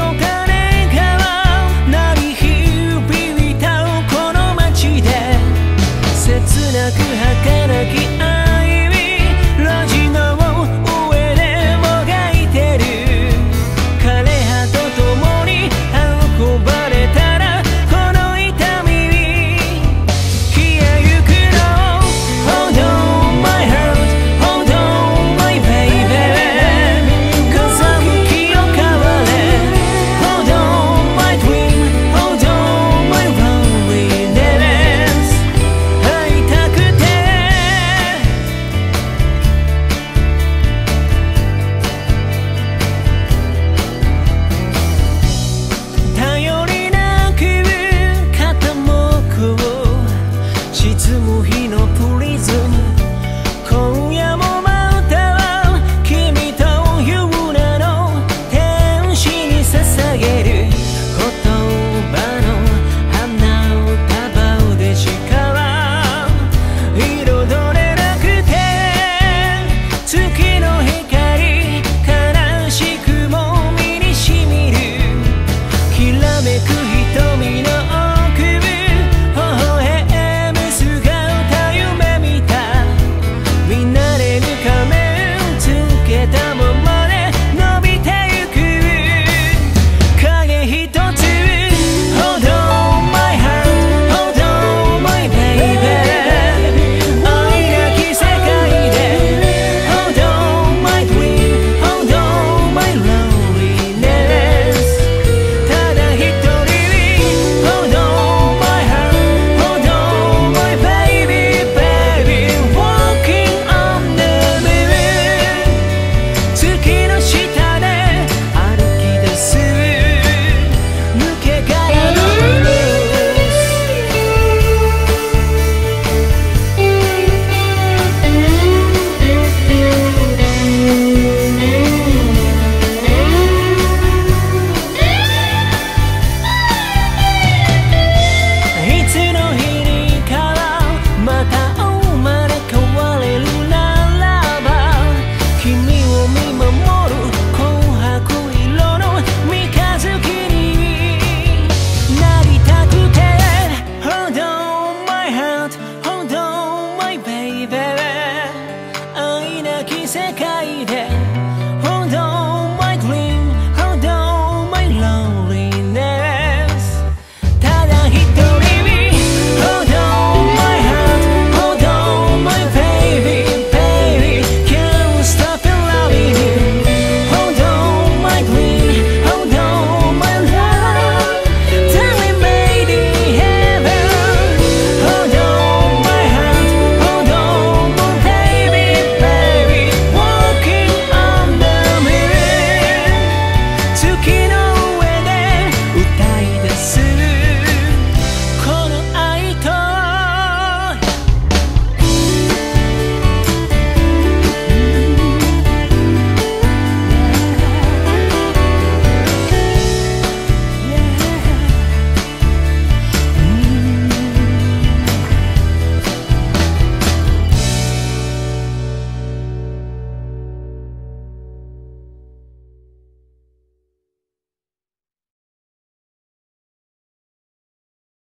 don't care.